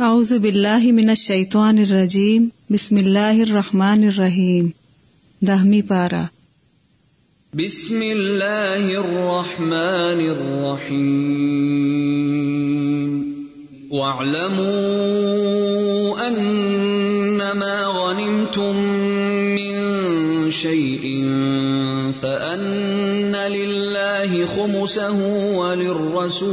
أعوذ بالله من الشيطان الرجيم. بسم الله الرحمن الرحيم. دهمي بارا بسم الله الرحمن الرحيم. واعلموا أنما غنمتم من شيء فأن لله خمسه وللرسول.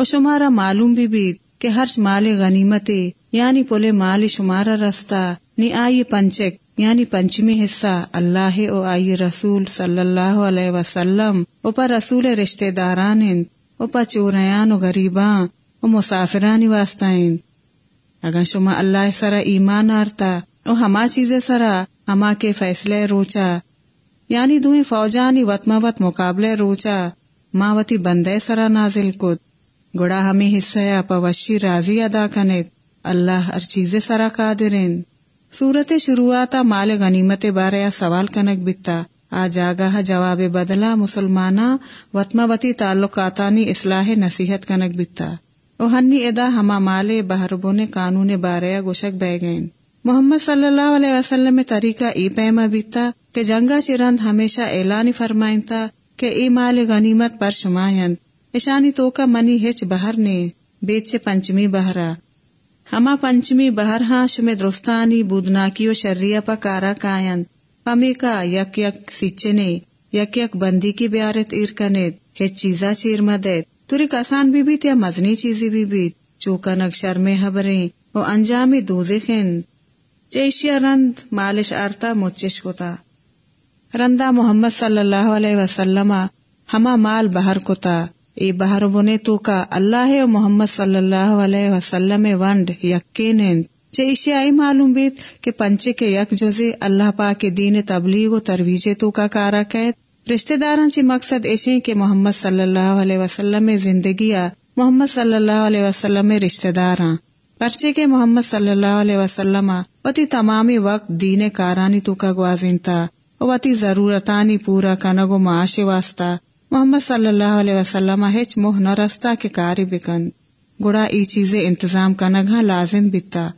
و شمارا معلوم بھی بیت کہ ہر مال غنیمت یعنی پولے مال شمارا رستہ نی آئی پنچک یعنی پنچمی حصہ اللہ او آئی رسول صلی اللہ علیہ وسلم او پا رسول رشتے داران او پا چوریان و غریبان او مسافرانی واسطائن اگر شما اللہ سرا ایمان آرتا، او ہما چیزیں سرا، ہما کے فیصلے روچا یعنی دوئی فوجانی وط مقابلے روچا ماوتی بندے سرا نازل کت۔ گڑا ہمیں حصہ پوشی راضی ادا کنت اللہ ہر چیز سرا قادرین۔ صورت شروعاتا مال غنیمت بارے سوال کنک بکتا۔ آ جاگاہ جواب بدلا مسلمانا وطموتی تعلقاتانی اصلاح نصیحت کنک بکتا۔ او ہنی ادا ہما مال بہربون قانون بارے گوشک بہ گئیں محمد صلی اللہ علیہ وسلم میں طریقہ ای پیما بیتا کہ جنگا چرند ہمیشہ اعلان فرمائن تھا کہ ای مال غنیمت پر شمائن اشانی تو کا منی ہچ بہر نے بیچ پنچمی بہرا۔ ہما پنچمی بہر ہاں شم درستانی بودناکی و شریعہ پا کارا کائن۔ پمی کا یک یک سچنے یک یک بندی کی بیارت ایر ہچ چیزا چیر مدد توری کسان بھی بیت یا مزنی چیزی بھی بیت، چوکا نکشر میں حبریں و انجامی دوزے خند چیشیا رند مالش آرتا مچش کتا رندا محمد صلی اللہ علیہ وسلم ہما مال بہر کتا ای بہر بنے تو کا اللہ و محمد صلی اللہ علیہ وسلم ونڈ یقین معلوم بیت کہ پنچے کے یک جزے اللہ پاک کے دین تبلیغ و ترویج تو کا کارا قید رشتہ داران چی مقصد ایشے کہ محمد صلی اللہ علیہ وسلم زندگی محمد صلی اللہ علیہ وسلم رشتہ داراں پرچے کے محمد صلی اللہ علیہ وسلم وتی تمامی وقت دین کارانی تو کا گوازین تھا وتی ضرورتانی پورا کنگو معاش واسطہ محمد صلی اللہ علیہ وسلم ہچ موہ نہ رستا کے کاری بکن۔ گڑا ای چیزیں انتظام کنگا ہاں لازم بتا۔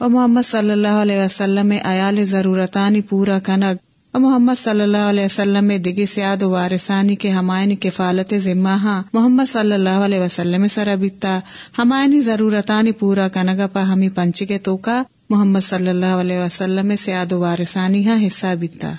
و محمد صلی اللہ علیہ وسلم ایال ضرورتانی پورا کنگ۔ و محمد صلی اللہ علیہ وسلم دگی سیاد و وارثانی کے ہمائنی کفالت ذمہ ہاں محمد صلی اللہ علیہ وسلم سر بیتا ہمائنی ضرورتانی پورا کنگا پا ہمی پنچ کے توکا۔ محمد صلی اللہ علیہ وسلم سیاد و وارثانی ہاں حصہ بیتا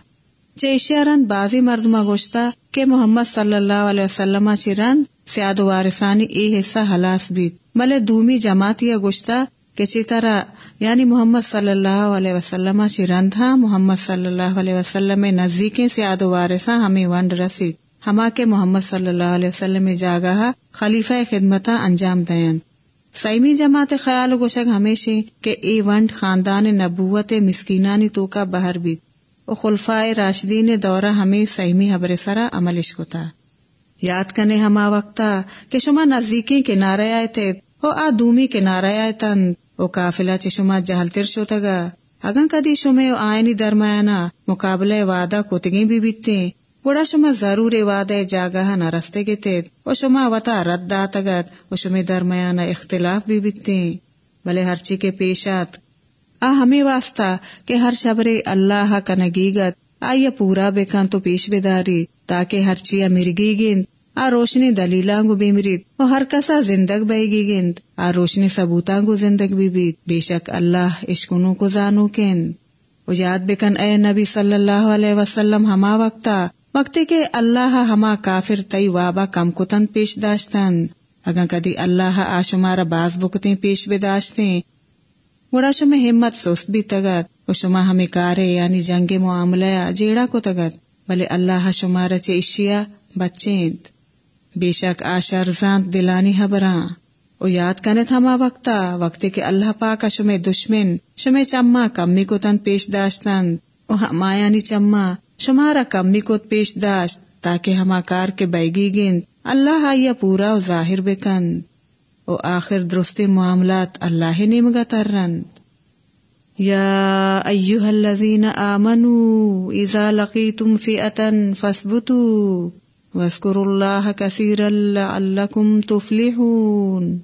چیشیارند بازی مردمہ گوشتا کہ محمد صلی اللہ علیہ وسلم چی رند سیاد وارثانی ای حصہ حلاس بیت بلے دومی جماعت یا گوشتا کہ چی طرح یعنی محمد صلی اللہ علیہ وسلم چی رند ہاں محمد صلی اللہ علیہ وسلم نزدیکیں سیاد وارثاں ہمیں ونڈ رسید۔ ہما کے محمد صلی اللہ علیہ وسلم جاگا خلیفہ خدمتا انجام دین۔ سیمی جماعت خیال گوشک ہمیشہ کہ ای ونڈ خاندان نبوت مسکینانی تو کا بہر بیت و خلفائے راشدین دورہ ہمیں سہمی حبر سرا عملش کوتا یاد کنے ہما وقتا کہ شما نزدیکی کے آئے تھے او آ دومی کے آئے تن او قافلہ چ شما جہل تر شوتا گا اگن کدی شما او آئینی درمیانا مقابلے وعدہ کتگی بھی بیتے گوڑا شما ضرور وعدہ جاگہ نہ رستے گے تھے او شما وطا رد داتگت او شما درمیانا اختلاف بھی بیتے بلے ہرچی کے پیشات آ ہمیں واسطہ کہ ہر شبرے اللہ کا نگیگت آئیے پورا بیکان تو پیش بیداری تاکہ ہر چیا مرگی گند آ روشنی دلیلانگو بیمرید و ہر کسا زندگ بے گی گند آ روشنی ثبوتانگو زندگ بھی بیت بے شک اللہ عشقنو کو زانو کن و یاد بکن اے نبی صلی اللہ علیہ وسلم ہما وقتا وقتی کے اللہ ہما کافر تئی وابا کم کتن پیش داشتن اگر کدی اللہ آشمارا باز بکتے پیش بداشتے گوڑا شما ہمت سست بھی تگت و شما ہمیں کارے یعنی جنگ معاملہ جیڑا کو تگت بلے اللہ شمارا چے اشیا بچیند۔ بے شک آشار زانت دلانی حبراں۔ او یاد کنے تھما وقتا وقتی کہ اللہ پاکا شما دشمن شما چما کمی کو تن پیش داشتن او ہمایانی چما شمارا کمی کو پیش داشت تاکہ ہما کار کے بیگی گند اللہ آیا پورا و ظاہر بکند۔ او آخر درست معاملات اللہ نمگا ترند یا ایوہ الذین آمنوا اذا لقیتم فئتا فاسبتوا واذکروا اللہ کثیرا لعلکم تفلحون۔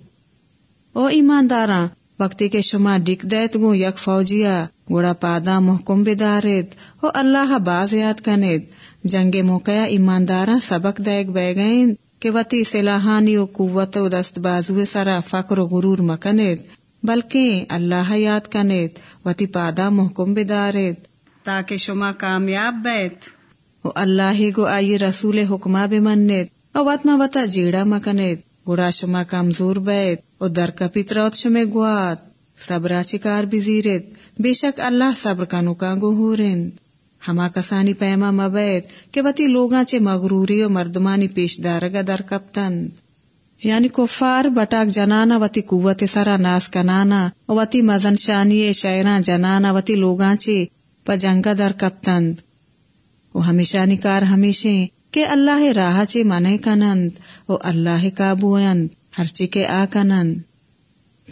او ایمانداراں، وقتی کے شما ڈک دیت گو یک فوجیا، گوڑا پادا محکم بدارت او اللہ باز یاد کنید، جنگ موقع ایمانداراں سبق دیگ بے گئیں کہ وتی سلاحانی و قوت و دست بازو سرا فقر و غرور مکنید بلکہ اللہ یاد کنید، وتی پادا محکم بدارید تاکہ شما کامیاب بیت و اللہ گو آئی رسول حکمہ بمنید او وطما وطا جیڑا مکنید گوڑا شما کمزور بیت و در کپیت روت شما گوات صبرا چکار بزیرید، بے شک اللہ صبر کنو کانگو ہو رند ہما کسانی پیما مبید کہ وتی لوگاں چے مغروری و مردمانی پیش دارگا در کپتن۔ یعنی کفار بٹاک جنانا، وتی قوت سرا ناس کنانا، وتی مزن شانی شیران جنانا، وتی لوگاں چے پجنگا در کپتند وہ ہمیشہ نکار ہمیشہ کہ اللہ راہ چے منے کنند او اللہ کابوئند ہر چی کے آ کنند۔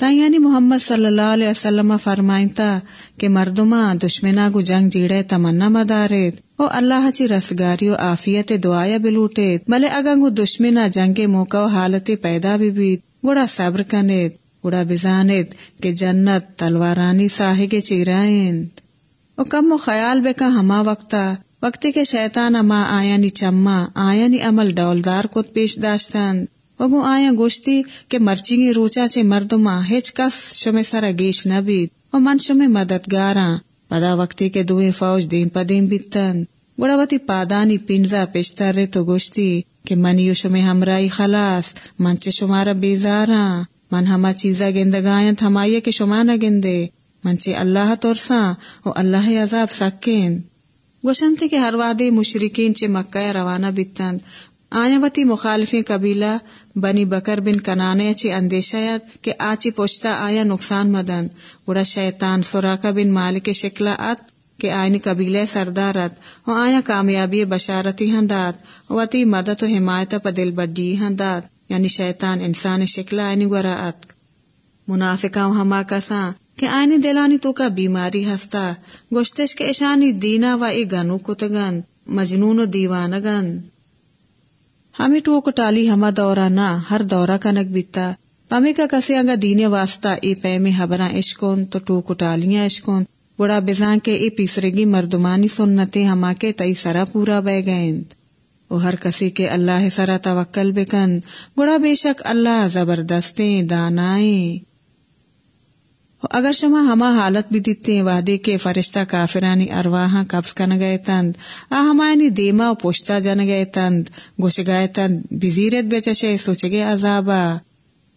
یعنی محمد صلی اللہ علیہ وسلم فرمائنتا کہ مردما دشمنا گو جنگ جیڑے تمنا مدارت او اللہ چی رسگاری و آفیت دعایا بلوٹیت بلے اگنگو دشمنا جنگ موقع و حالت پیدا بھی بیت گوڑا صبر کنیت گوڑا بزانت کہ جنت تلوارانی ساہے چیرائن او کم و خیال بے کا ہما وقتا، وقتی کے شیطان اما آیا نی چما آیا نی عمل ڈولدار کت پیش داشتن وگو آیا گوشتی کہ مرچی روچا چے مردما ہچ کس شمے سرا گیش نبید و من شمے مددگاراں۔ پدا وقتی کے دوئے فوج دیم پدیم بیتن۔ گوڑا وتی پادانی پنزا پیشتر رے تو گوشتی کہ من یو شمے ہمرائی خلاص۔ من چے شمارا بیزاراں۔ من ہما چیزا گندگائیں تھمائیے کہ شما نہ گندے۔ من چے اللہ ترساں و اللہ عذاب سکین۔ گوشنتے کہ ہر وادی مشرقین چے مکہ روانہ بیتن۔ آیا وتی مخالفی قبیلہ بنی بکر بن کنانے اچھی اندیشہ کہ آچی پوچھتا آیا نقصان مدن۔ بڑا شیطان سوراکا بن مالک شکلا ات کہ آئینی قبیلے سردارت۔ و آیا کامیابی بشارتی ہندات۔ وتی مدد و حمایت پا دل بڈی ہندات۔ یعنی شیطان انسان شکلا آئینی گورا ات منافقہ و ہما کساں کہ آئینی دلانی تو کا بیماری ہستا۔ گوشتش کے اشانی دینا و ای گنو کتگن۔ مجنون و دیوانگن۔ ہمیں ٹو کو ٹالی ہما دورہ نہ ہر دورہ کنک بیتا۔ پمی کا کسے انگا دین واسطہ ای پیمی حبراں عشقون تو ٹو کو ٹالیاں عشقون۔ گڑا بزان کے پیسرے پیسرگی مردمانی سنتے ہما کے تئی سرا پورا بہ گئیں او ہر کسی کے اللہ سرا توکل بکن۔ گڑا بے شک اللہ زبردستیں دانائیں۔ اگر شما ہما حالت بھی دیتے وعدے کے فرشتہ کافرانی ارواہاں قبض کن گئے تند، آ ہمانی دیما و پوشتا جن گئے تند گوش گئے تند بزیرت بے چشے سوچ گئے عذابا۔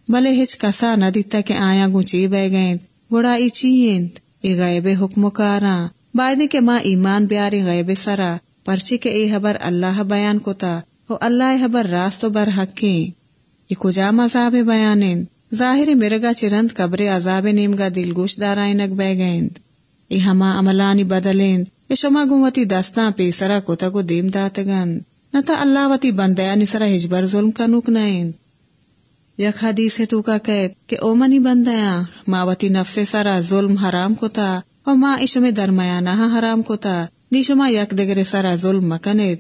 بلے ہچ کسا نہ دیتا کہ آیا گونچی بے گئے گوڑا ای چیئند ای غیب حکم کاراں۔ بائدے کے ماں ایمان بیاری غیب سرا پرچی کے ای حبر اللہ بیان کتا ہو اللہ حبر راست و برحقیں ای کجام عذاب بیانند ظاہر مرگا چرند قبر عذاب نیمگا دل گوش دارائنک بے گئند ای ہما عملانی بدلند ای شما گوتی دستان پیسرا کتا کو دیم داتگند۔ نتا اللہ وتی بندیانی سرا ہجبر ظلم کا نوک نائند یک حدیث ہے تو کا قید کہ او منی بندیاں ماوتی نفس سرا ظلم حرام کتا او ما ایشو درمیانہ حرام کتا نی شما یک دگر سرا ظلم مکنید۔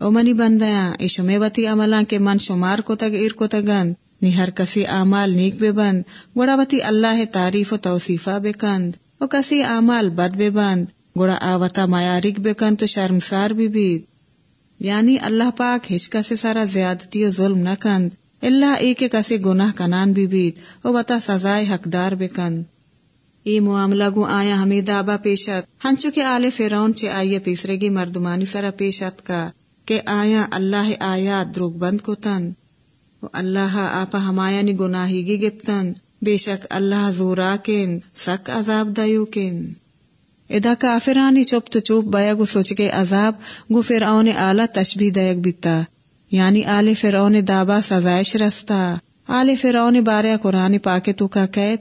او منی بندیاں ایشو وتی عملان کے من شمار کتگ ایر کتگند نی ہر کسی اعمال نیک بے بند، گوڑا وتی اللہ تعریف و توصیفہ بے کند و کسی اعمال بد بے بند، گوڑا آوتا مایارک بے کند تو شرمسار بھی بید۔ یعنی اللہ پاک ہچکا سے سارا زیادتی و ظلم نہ کند، اللہ ایک کسی گناہ کنان بھی بید و وتا سزائے حقدار بے کند۔ ای معاملہ گو آیا ہمیں دابا پیشت، ہنچو کے آل فیرون چے آئیے پیسرے گی مردمانی سرا پیشت کا، کہ آیا اللہ آیات دروگ بند کو تن اللہ آپا ہمایانی گناہی گی گپتن۔ بے شک اللہ زورا کن سک عذاب دیو کن ادا کافرانی چپ تو چوپ بیا گو سوچ کے عذاب گو فرعون آلہ تشبیح دیگ بیتا۔ یعنی آل فرعون دابا سزائش رستا۔ آل فرعون بارے قرآن پاک تو کا قید۔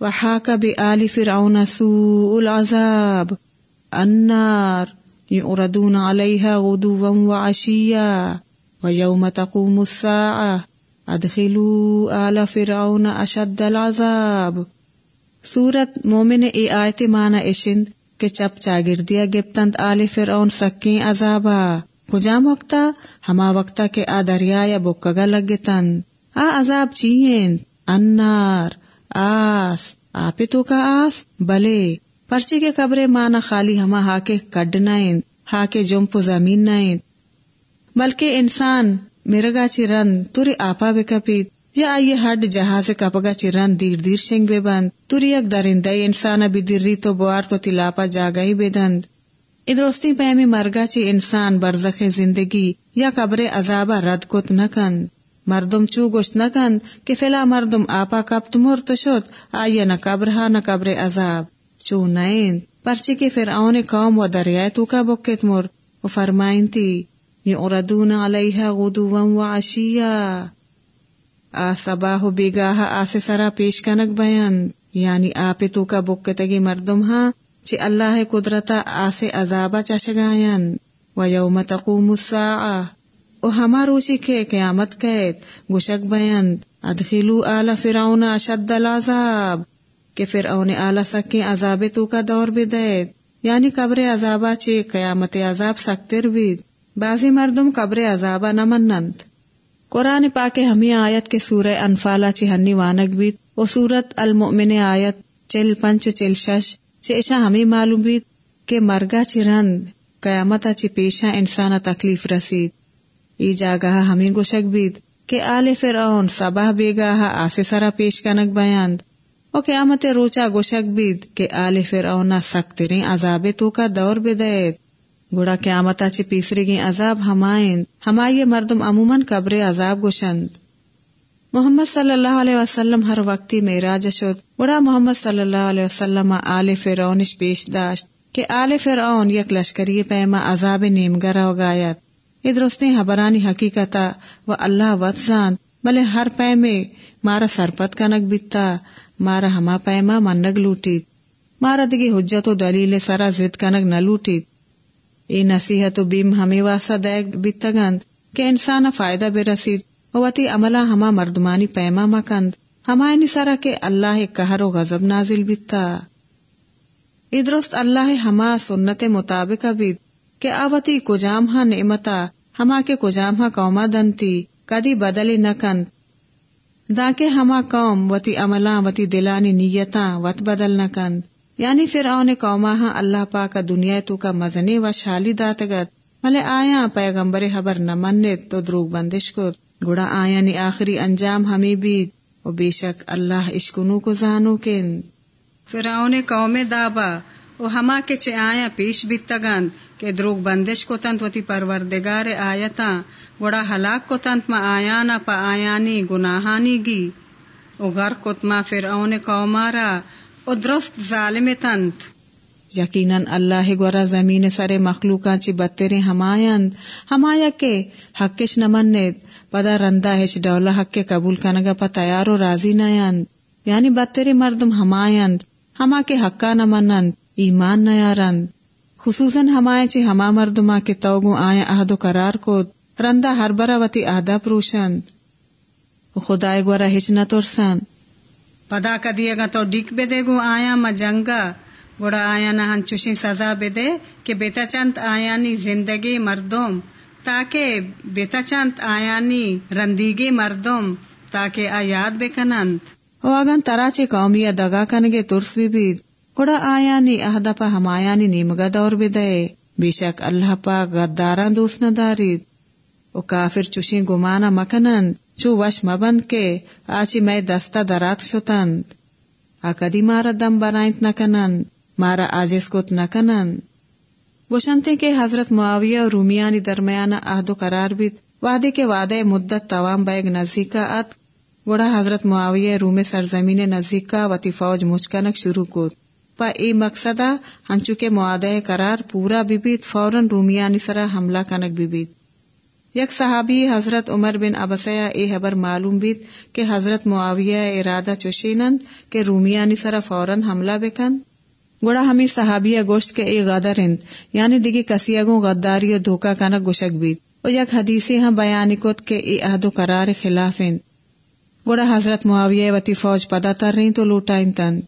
وحاک بی آل فرعون سوء العذاب۔ النار۔ یعردون علیہا غدوا وعشیا ویوم تقوم الساعة۔ ادخلو آل فرعون اشد العذاب۔ سورت مومن اے آیت مانا اشند کے چپ چاگردیا گپتند آل فرعون سکیں عذابا۔ کجام وقتا ہما وقتا کے آ دریا یا بکگا لگتن۔ آ عذاب چیئن انار۔ آس۔ آپ تو کا آس؟ بلے۔ پرچے کے قبرے مانا خالی ہما ہاکے کڈ نائن ہاکے جمپ زمین نائن بلکہ انسان مرگا چی رن توری آپا بے کپیت یا آئیے ہڈ جہاز کپگا چی رن دیر دیر شنگ بے بند۔ توری یک درندہ انسان بھی ری تو بوار تو تلاپا جاگئی بے دند۔ ادرستی پیمی مرگا چی انسان برزخ زندگی یا قبر عذابہ رد کت نکند مردم چو گوشت نکند کہ فلا مردم آپا کب تمور تشد آئیے نہ قبر ہا نہ قبر عذاب۔ چو نائن پرچے کے پھر قوم و دریائے تو کا بکت مر و فرمائن تھی یعردون علیہا غدوا وعشیا آ، صباح بیگاہ آسے سرا پیش کنک بیان۔ یعنی آپ تو کا بکتگی مردم ہاں چی اللہ قدرتا آسے عذابا چشگائن و یوم تقوم الساعہ او ہما روشی کے قیامت قید گشک بیند ادخلو آل فرعون اشد العذاب۔ کہ فرعون آل سکیں عذاب تو کا دور بدید۔ یعنی قبر عذابا چی قیامت عذاب سکتر بید۔ بازی مردم قبر عذابہ نہ منند۔ قرآن پاک ہمیں آیت کے سورہ انفالا چہنی وانک بیت و سورت المؤمن آیت چل پنچ چل شش۔ چیشا ہمیں معلوم بیت کہ مرگا چرند قیامت چی پیشا انسان تکلیف رسید۔ ای جاگہ ہمیں گوشک بیت کہ آل فرعون صبح بیگاہ آسے سرا پیش کنک بیاند۔ و قیامت روچا گوشک بیت کہ آل فرعون سکترین عذاب تو کا دور بدید۔ گوڑا قیامتا چی پیسری گی عذاب ہمائن ہمائی مردم عموماً قبر عذاب گوشند۔ محمد صلی اللہ علیہ وسلم ہر وقتی میراج شد۔ گوڑا محمد صلی اللہ علیہ وسلم آل فرعونش پیش داشت کہ آل فرعون یک لشکری پیما عذاب نیمگر ہو گایت۔ یہ حبرانی حقیقتا و اللہ وطزان بلے ہر پیمے مارا سرپت کنک بیتا، مارا ہما پیما منگ لوٹیت۔ مارا دگی حجت و دلیل سرا زد کنک نہ لوٹیت ای نصیحت و بیم ہمیں واسا دیگ بیتگند کہ انسان فائدہ بے رسید وتی عملہ ہما مردمانی پیما مکند ہمائنی سرا کے اللہ قہر و غضب نازل بیتا۔ ای درست اللہ ہما سنت مطابق بید کہ آوتی کجام ہا نعمتا ہما کے کجامہ قوما دنتی، کدی بدلی نکن داکہ ہما قوم وتی عملاں وتی دلانی نیتاں وت بدل نکن یعنی پھر اونے قوما ہاں اللہ پاک دنیا تو کا مزنی و شالی داتگت ملے آیا پیغمبر حبر نہ منت تو دروگ بندش کو گڑا آیا نی آخری انجام ہمیں بھی۔ و بے شک اللہ اشکنو کو زانو کن۔ فرعون قوم دابا۔ و ہما کے چے آیا پیش بھی تگن کہ دروگ بندش کو تنت وتی پروردگار آیتا۔ گڑا ہلاک کو تنت ما آیانا پا آیانی گناہانی گی۔ او غر کتما فرعون قومارا او درست ظالم تنت یقیناً اللہ گورا زمین سر مخلوقاں چی بترے ہمایند ہمایا کے حقش نمند پدا رندا ہچ ڈولا حق کے قبول کنگا پا تیار و راضی نیند یعنی بترے مردم ہمایند ہما کے حقا نمنند ایمان نیارند خصوصاً ہمائے چی ہما مردما کے توگو آیا عہد و قرار کو رندا ہر برا وتی عہدہ پروشند خدای گورا ہچ نہ ترسن پدا کدیے گا تو ڈک بے دے گو، آیا ما جنگا گوڑا آیا نہ چوشی سزا بے دے کہ بیتا چند آیانی زندگی مردم، تاکہ بیتا چند آیانی رندیگی مردم، تاکہ آیاد بے کنند۔ او اگن تراچے قومی دگا کنگے ترس بھی بید گوڑا آیانی اہدا پا ہم آیانی نیمگا دور بے دے۔ بے شک اللہ پا غداران دوست نہ دارید او کافر چوشی گمانا مکنند۔ چو وش مبند کے آچی میں دستا درات شتند۔ آکدی مارا دم برائنت نکنند، مارا آجز کت نکنن گوشنتے کے حضرت معاویہ اور رومیانی درمیان عہد و قرار بیت، وعدے کے وعدے مدت توام بیگ نزدیکا ات گوڑا حضرت معاویہ روم سرزمین نزدیکا وتی فوج مچکنک شروع کت پا ای مقصدہ ہنچو کے معادہ قرار پورا بیت، فوراً رومیانی سرا حملہ کنک بیت۔ یک صحابی حضرت عمر بن ابسیا اے حبر معلوم بیت کہ حضرت معاویہ ارادہ چوشینند کہ رومیانی سرا فوراً حملہ بکن۔ گوڑا ہمیں صحابیہ گوشت کے اے غادر ہند یعنی دیگی کسی غداری و دھوکا کانا گوشک بیت و یک حدیثی ہم بیانی کت کے اے عہد و قرار خلاف ہند۔ گوڑا حضرت معاویہ وتی فوج پدا تر رہی تو لوٹائن تن۔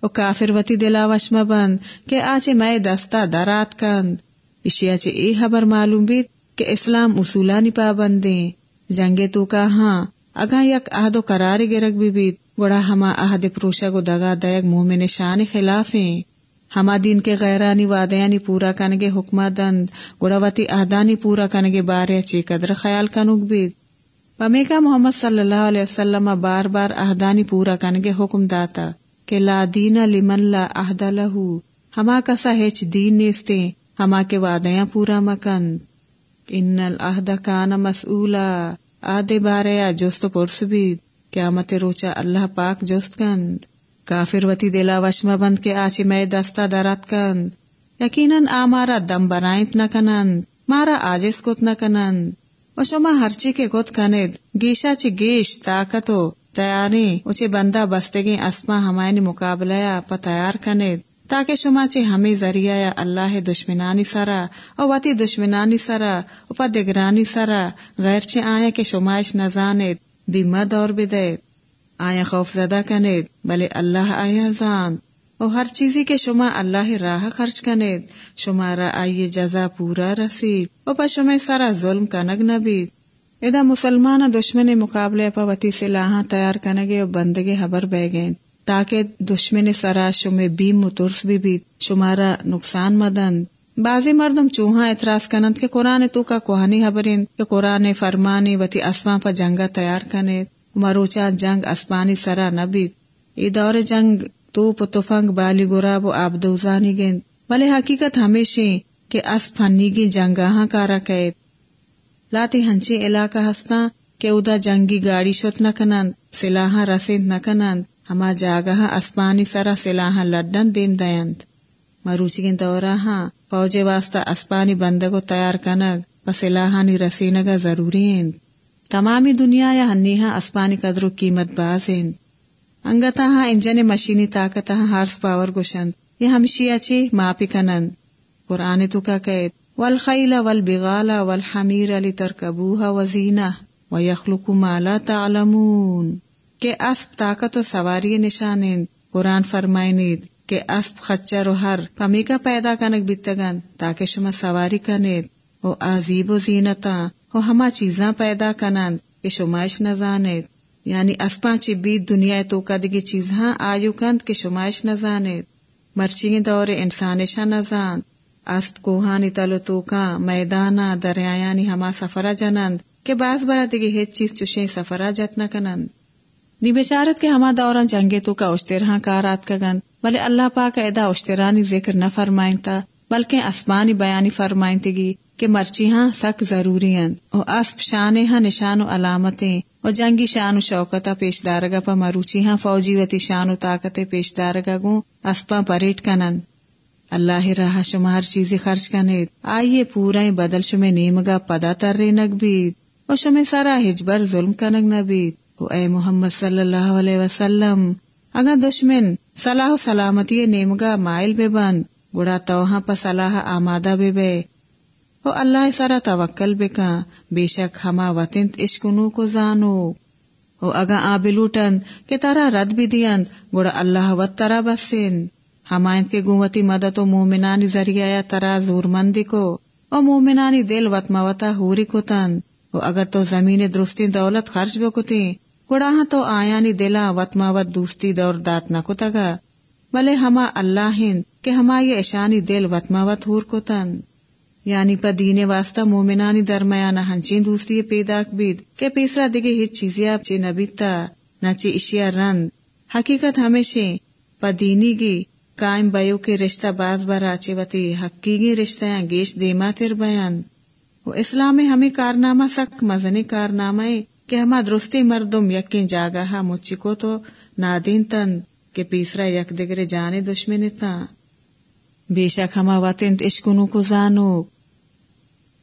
او کافر وتی دلا وشم بند کہ آچے میں دستا درات کند۔ اشیا چے اے حبر معلوم بیت کہ اسلام اصولانی پابندیں جنگے تو کا ہاں اگا یک عہد و قرار گرگ بھی بیت۔ گوڑا ہما عہد پروشا کو دگا دیگ مومن شان خلاف ہیں۔ ہما دین کے غیرانی وعدیانی پورا کنگے حکمہ دند۔ گوڑا وتی عہدانی پورا کنگے بارے چی قدر خیال کنگ بید پمیکا محمد صلی اللہ علیہ وسلم بار بار عہدانی پورا کنگے حکم داتا کہ لا دین لمن لا عہد لہو۔ ہما کسا ہیچ دین نیستے ہما کے وعدیاں پورا مکن۔ ان العہد کان مسئولا آدھے بارے جست پرس بید قیامت روچا اللہ پاک جست کند کافر وتی دلا وشم بند کے آچی میں دستا درات کند یقیناً آمارا دم برائنت نہ کنند مارا آجز کت نہ کنند و شما ہرچی کے کت کند گیشا چی گیش طاقتو تیاری اچھے بندہ بستگی اسما ہمائنی مقابلہ پا تیار کند تاکہ شما چے ہمیں ذریعہ یا اللہ دشمنانی سرا، او وتی دشمنانی سرا، او پا دگرانی سرا، غیر چے آیا کہ شمائش نزاند دی مد اور بدے آیا خوف زدہ کنید، بلے اللہ آیا زان۔ او ہر چیزی کے شما اللہ راہ خرچ کنید، شما را آئی جزا پورا رسید۔ او پا شما سارا ظلم کنگ نبید ادا مسلمان دشمن مقابلے پا وتی سے تیار کنگے او بندگے حبر بے گئیں تاکہ دشمن سرا شما بیم مترس بھی بید شمارا نقصان مدند بازی مردم چوہا اعتراض کنند کہ قرآن تو کا کوہانی حبرین کہ قرآن فرمانی وتی اسما پا جنگا تیار کنید۔ مروچا جنگ اسپانی سرا نبید ای دور جنگ تو تفنگ بالی گراب و آبدوزانی گند بلے حقیقت ہمیشہ کہ اس فنی گی جنگاہاں کارا قید لاتی ہنچی علاقہ ہستا کہ ادا جنگی گاڑی شت نہ کنند، سلاحاں رسید نہ کنند۔ ہما جاگاہاں اسپانی سرا سلاحاں لڈن دیم دیند مروچی گن دورا ہاں فوج واسطہ اسپانی بندگو تیار کنگ و سلاحانی رسینگا ضروری ہیں تمامی دنیا یا ہنیہا اسپانی قدر و قیمت باز ہیں انگتا ہاں انجن مشینی طاقت ہاں ہارس پاور گوشند یہ ہمشی اچھی ماپی کنند قرآن تو کا قید والخیل والبغال والحمیر لترکبوها وزینہ ویخلق ما لا تعلمون کہ اسب طاقت و سواری نشانند قرآن فرمائنید کہ اسب خچر و ہر پمی کا پیدا کنک بیتگن تاکہ شما سواری کنید۔ او عزیب و زینتا او ہما چیزاں پیدا کنند کہ شمائش نہ زانت یعنی اسپا چی بیت دنیا تو کدگی چیزاں آیو کند کہ شمائش نہ زانت مرچی دور انسانشا نہ زان۔ است کوہانی تلو تو کا میدانا دریایانی ہما سفرا جنند کہ باز برا دیگی ہیچ چیز چوشیں سفرا جت نہ کنند۔ نی بیچارت کے ہما دوران جنگے تو کا اشترہاں کارات کا گند، بلے اللہ پاک ادا اشترانی ذکر نہ فرمائن تا بلکہ اسمانی بیانی فرمائن تگی کہ مرچی ہاں سک ضروری ہیں او اسب شانے ہاں نشان و علامتیں، او جنگی شان و شوکتا پیش دارگا پا مروچی ہاں فوجی وتی شان و طاقت پیش دارگا گوں اسپاں پریٹ کنن اللہ رہا شمار چیزیں خرچ کنے آئیے پورا بدل شمے نیمگا پدا تر نگ بید او شمے سارا ہجبر ظلم کنگ نبید اے محمد صلی اللہ علیہ وسلم اگر دشمن، صلاح و سلامتی نیمگا مائل بے بند، گڑا توہاں پا صلاح آمادہ بے بے۔ او اللہ سارا توکل بکا بے شک ہما وطنت عشقنو کو زانو۔ او اگا آبلوٹن کہ تارا رد بھی دیند گوڑا اللہ وط ترا بسن۔ ہمائنت کے گوتی مدد و مومنانی ذریعہ ترا زور مندی کو۔ او مومنانی دل وط موتا ہوری کو تن۔ او اگر تو زمین درستی دولت خرچ بکتی گوڑا ہاں تو آیانی دلا وط موت دوستی دور دات نہ کتگا۔ بلے ہما اللہ ہند کہ ہما یہ اشانی دل وط ہور کو تن یعنی پا دین واسطہ مومنانی درمیانہ ہنچین دوستی پیدا بید کہ پیسرا دگے ہی چیزیا چی نبیتا، نہ چی اشیا رند۔ حقیقت ہمیشہ پا دینی گی قائم بیو کے رشتہ باز برا چی وتی حقیقی رشتہ گیش دیما تیر بیان۔ وہ اسلام ہمیں کارنامہ سک مزنی کارنامہ کہ ہما درستی مردم یقین جاگا مچی کو تو نادین تن کہ پیسرا یک دگرے جانے دشمن تا بے شک ہما وطن عشقنو کو زانو۔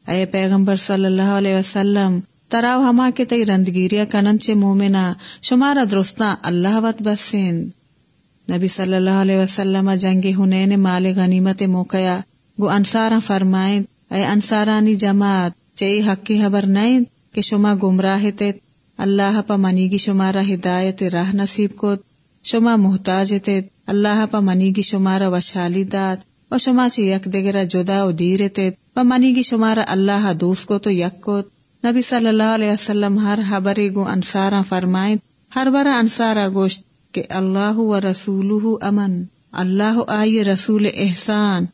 اے پیغمبر صلی اللہ علیہ وسلم، تراو ہما کے تئی رندگیریا کنن چے مومنا شمارا درستا اللہ وط بسین۔ نبی صلی اللہ علیہ وسلم جنگی ہنین مال غنیمت موقع گو انصارا فرمائیں، اے انصارانی جماعت چئی حق کی خبر نہیں کہ شما گمراہ تے اللہ پا منیگی شمارا ہدایت راہ نصیب کو شما محتاج تے اللہ پا منیگی شمارا وشالی داد، و شما چی یک دگرا جدا و دیر تے و منی گی شمارا اللہ دوست کو تو یک کو نبی صلی اللہ علیہ وسلم ہر حبری گو انصارا فرمائیں ہر برا انصارا گوشت کہ اللہ و رسول امن، اللہ آئی رسول احسان۔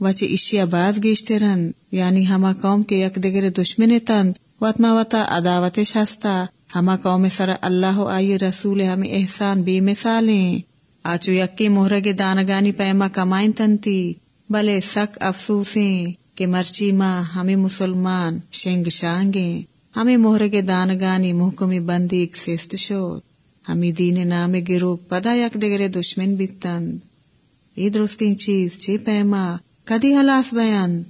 وچی اشیا باز گیشتے رن یعنی ہما قوم کے یک دگر دشمن تند۔ وطما وطا عداوت شستا ہما قوم سر اللہ آئی رسول ہمیں احسان بے مثالیں۔ آچو یکی مہرگ دانگانی پیما کمائن تنتی، بلے سک افسوسیں کہ مرچی ماں ہمیں مسلمان شنگ شانگیں۔ ہمیں مہر کے دانگانی محکمی بندی سیست شد۔ ہمیں دین نام گرو پدا یک دگرے دشمن بیتند ای درستین چیز چی پیما، کدی حلاس بیند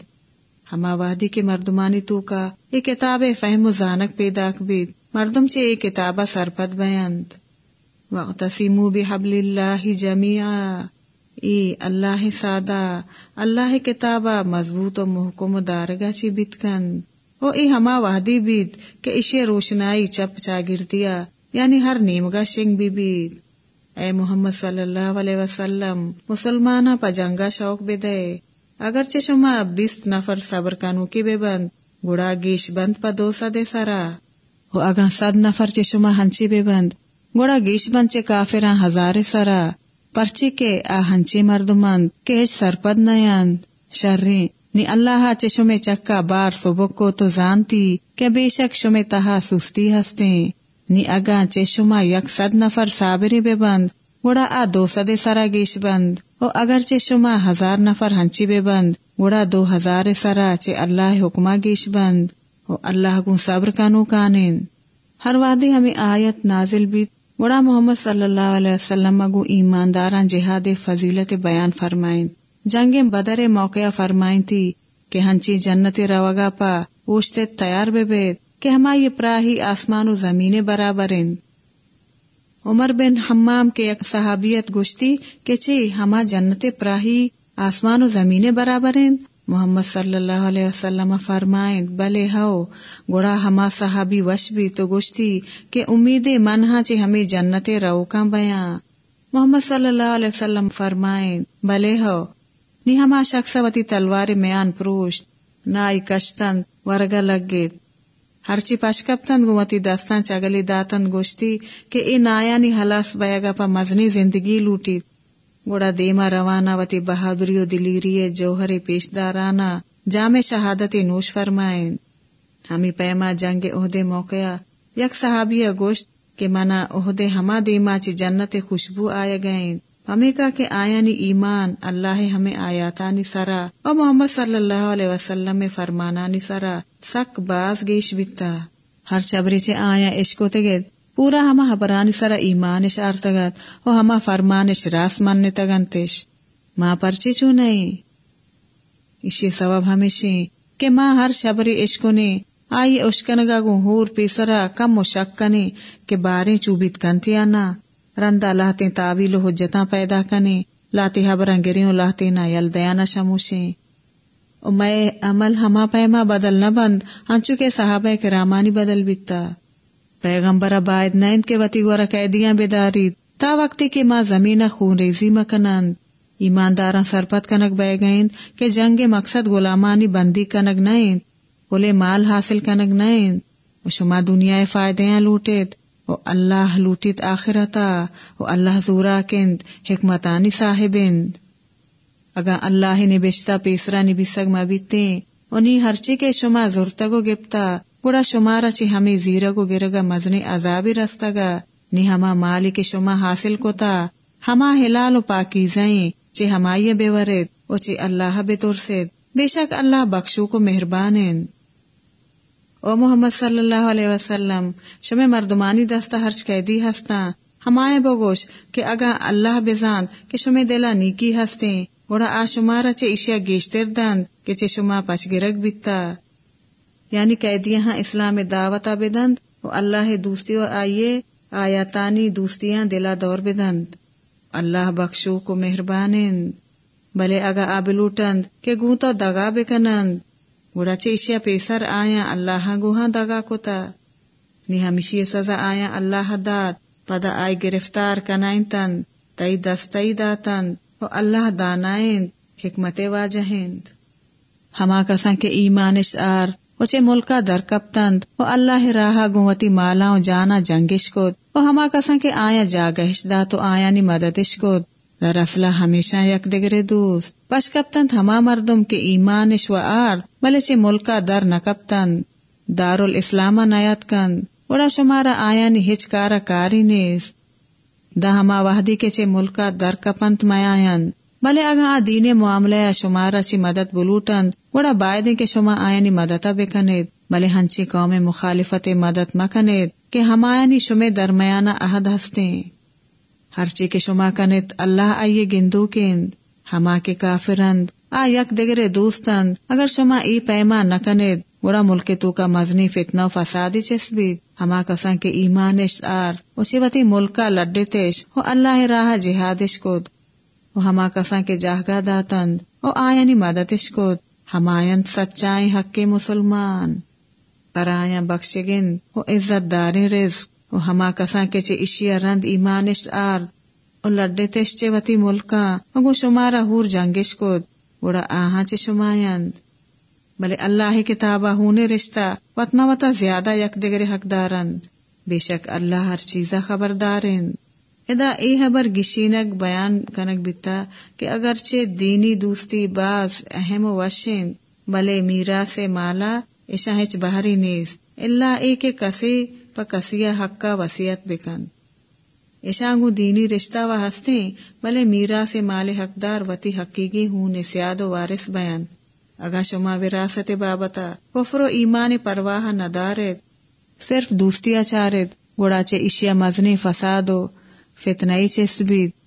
ہما وادی کے مردمانی تو کا یہ کتاب فہم و زانک پیدا بید مردم چے یہ کتابہ سرپد بیند وقتسیمو بحبل اللہ جمیعا۔ ای اللہ سادہ۔ اللہ کتابا مضبوط و محکم و دارگا چی بیتکن او ای ہما وحدی بیت کہ اشی روشنائی چپ چا گرتیا یعنی ہر نیمگا شنگ بی بیت اے محمد صلی اللہ علیہ وسلم مسلمانا پا جنگا شوق بے دے اگر چشما بیس نفر صبر کنو کی بے بند، گڑا گیش بند پا دو سدے سرا او اگا صد نفر چشما ہنچی بے بند گوڑا گیش بند چے کافران ہزار سرا پرچی کے آ ہنچی مردمند کے سرپد نیند شرری نی اللہ چشم چکا بار سبک کو تو زانتی، کہ بے شک شم تہا سستی ہستے نی اگا چشما یک صد نفر صابری بے بند گوڑا آ دو سدے سرا گیش بند۔ او اگر چشما ہزار نفر ہنچی بے بند، گوڑا دو ہزار سرا چے اللہ حکما گیش بند۔ او اللہ گو صبر کانو کانین۔ ہر وادی ہمیں آیت نازل بیت۔ گوڑا محمد صلی اللہ علیہ وسلم گو ایمانداران جہاد فضیلت بیان فرمائیں جنگ بدر موقع فرمائیں تھی کہ ہنچی جنت روگا پا اوشتے تیار بے بید کہ ہما یہ پراہی آسمان و زمین برابر عمر بن حمام کے ایک صحابیت گشتی کہ چی ہما جنت پراہی، آسمان و زمین برابر محمد صلی اللہ علیہ وسلم فرمائیں، بلے ہو گوڑا ہما صحابی وش بھی تو گشتی کہ امید منہا چی ہمیں جنت روکاں بیاں۔ محمد صلی اللہ علیہ وسلم فرمائیں، بلے ہو نی ہما شخص وتی تلوار میان پروشت، نائی کشتن ورگا لگیت۔ ہرچی پشکپتن گوتی دستان چگلی داتن گوشتی کہ ای نایانی حلاس بیگا پا مزنی زندگی لوٹی گوڑا دیما روانہ وتی بہادری و دلیری جوہر پیش دارانا جامع شہادتی نوش فرمائیں ہمی پیما جنگ عہدے موقع یک صحابی گوشت کہ منا عہدے ہما دیما چی جنت خوشبو آئے گئیں ہمیں کا کہ آیانی ایمان، اللہ ہمیں آیاتانی سرا اور محمد صلی اللہ علیہ وسلم میں فرمانانی سرا سک باز گیش بیتا ہر چبری چے آیا عشقو تگید پورا ہما حبرانی سرا ایمانش آرتگت و ہما فرمانش راس مننے تگنتش ماں پرچے چو نہیں اسی سبب ہمیشہ کہ ماں ہر شبری عشقو نے۔ آئی اشکنگا گو ہور پیسرا، کم و شک کنے۔ کہ باریں چوبیت کنتی آنا رندا لاہتے تعویل و حجتاں پیدا کنے، لاتے حبران گریوں لاتے نہ یل دیانا شموشیں۔ او میں عمل ہما پیما بدل نہ بند، ہنچو کے صحابہ کے رامانی بدل بیتا۔ پیغمبر باید نیند کے وتی گورا قیدیاں بیداری۔ تا وقتی کے ماں زمین خون ریزی مکنند۔ ایمانداراں سرپت کنک بے گئند کہ جنگ مقصد غلامانی بندی کنک نائند بولے مال حاصل کنک نائند شما دنیا فائدیاں لوٹید۔ او اللہ لوٹیت آخرتا، او اللہ زورا کند، حکمتانی صاحبند۔ اگا اللہ نے بیشتا پیسرا نی بیسگ مبیتے انہی ہرچی کے شما زورتگو گپتا گوڑا شمارا چی ہمیں زیرگو گرگا مزنی عذابی رستگا نی ہما مالی کے شما حاصل کوتا۔ ہما حلال و پاکیزائیں، چی ہمائی بے ورد او چی اللہ بے ترسد بے شک اللہ بخشو کو مہربانند او محمد صلی اللہ علیہ وسلم، شمع مردمانی دستہ ہرچ قیدی ہستا، ہمائے بگوش کہ اگا اللہ بزاند کہ شمع دلا نیکی ہستے، گوڑا آ شمارا چے اشیا گیشتر دند کہ چے شما پچ گرگ بیتا۔ یعنی قیدی ہاں اسلام دعوتا بدند و اللہ دوستی و آئیے آیاتانی دوستیاں دلا دور بدند۔ اللہ بخشو کو مہربانند بلے اگا آبلوٹند کہ گونتا دگا بکنند گوڑا چیشیا پیسر آیا اللہ گوہاں دگا کتا نی ہمیشی سزا آیا اللہ داد پدا آئی گرفتار کنائن تن تئی دستئی داتن و اللہ دانائن حکمت واجہند ہما کسان کے ایمانش آر وچے ملکا در کپتند و اللہ راہا گوتی مالا و جانا جنگش کود و ہما کسان کے آیا جاگہش دا تو آیا نی مددش کود در اصلہ ہمیشہ یک دگرے دوست۔ پش کپتن ہما مردم کے ایمانش و آر بلے چے ملکا در نکپتن دار الاسلام نیات کن۔ وڑا شمارا آیا نی ہچ کارا کاری نیس دا ہما وحدی کے چے ملکا در کپنت میاین بلے اگا دین معاملہ شمارا چی مدد بلوٹند۔ وڑا بائدیں کے شما آیا نی مدتا بکنید بلے ہنچی قوم مخالفت مدد مکنید کہ ہمایانی شمے درمیانہ عہد ہستیں۔ ہر چی کے شما کنت اللہ آئیے گندو کند، ہما کے کافرند آ یک دگرے دوستند اگر شما ای پیما نہ کنید گوڑا ملک تو کا مزنی فتنہ و فسادی چسبید ہما کسان کے ایمانش آر اچھی وتی ملکا لڈے تیش و اللہ راہ جہادش کود۔ و ہما کسان کے جاہگا داتند و آئینی مددش کود۔ ہمایند سچائیں حق مسلمان۔ پر آیا بخشگن و عزت داری رزق۔ ہما کساں کے چے اشیا رند ایمانش آرد و لڈے تیش چے وتی ملکا اگو شمارا ہور جنگش کود گوڑا آہاں چے شمایند بلے اللہ کتابہ ہونے رشتہ وطما وطا زیادہ یک دگر حق دارند بے شک اللہ ہر چیزہ خبردارند۔ ادا ای حبر گشینک بیان کنک بیتا کہ اگرچہ دینی دوستی باز اہم و وشین، بلے میرا سے مالا ایشا ہچ بہری نیز۔ اللہ ای کے کسی پا کسیا حق کا وسیعت بکن ایشانگو دینی رشتہ و ہستے بلے میرا سے مال حقدار وتی حقیقی ہوں نسیاد و وارث بیان اگا شما وراثت بابتا کفر و ایمان پرواہ ندارد صرف دوستیا چارد گوڑا چے اشیا مزنی فساد و فتنائی چے سبید